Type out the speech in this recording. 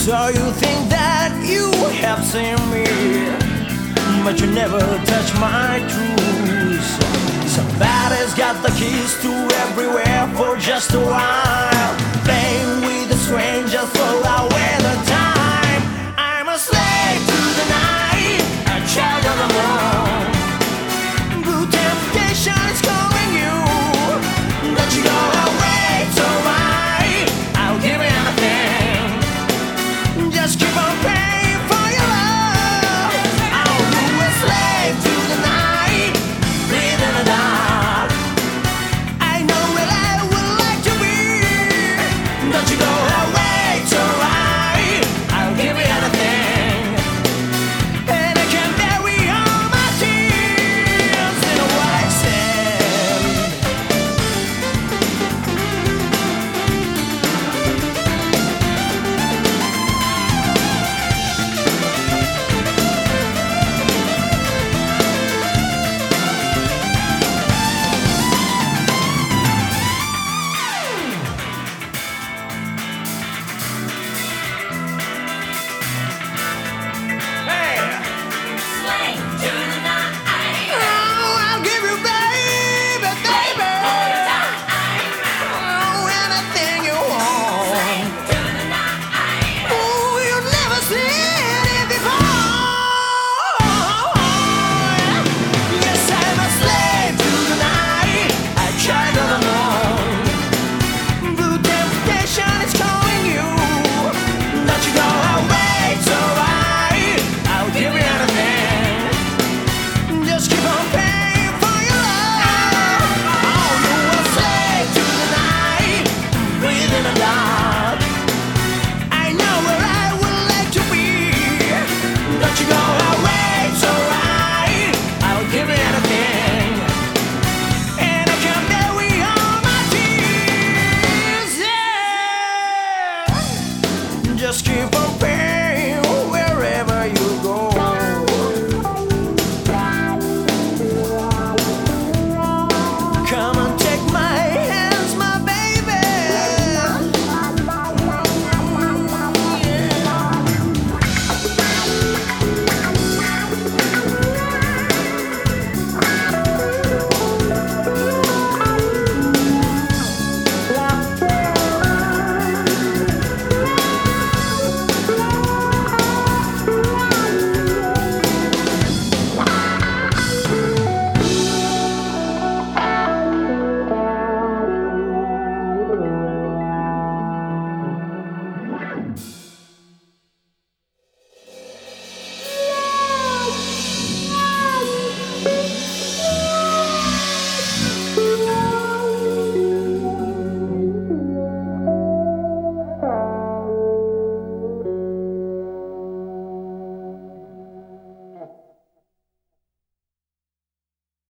So you think that you have seen me, but you never touch my truth. Somebody's got the keys to everywhere for just a while. just keep on.